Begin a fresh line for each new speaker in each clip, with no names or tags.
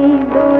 दो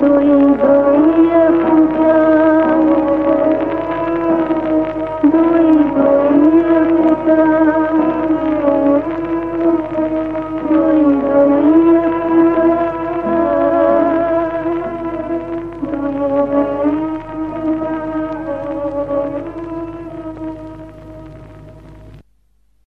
दोए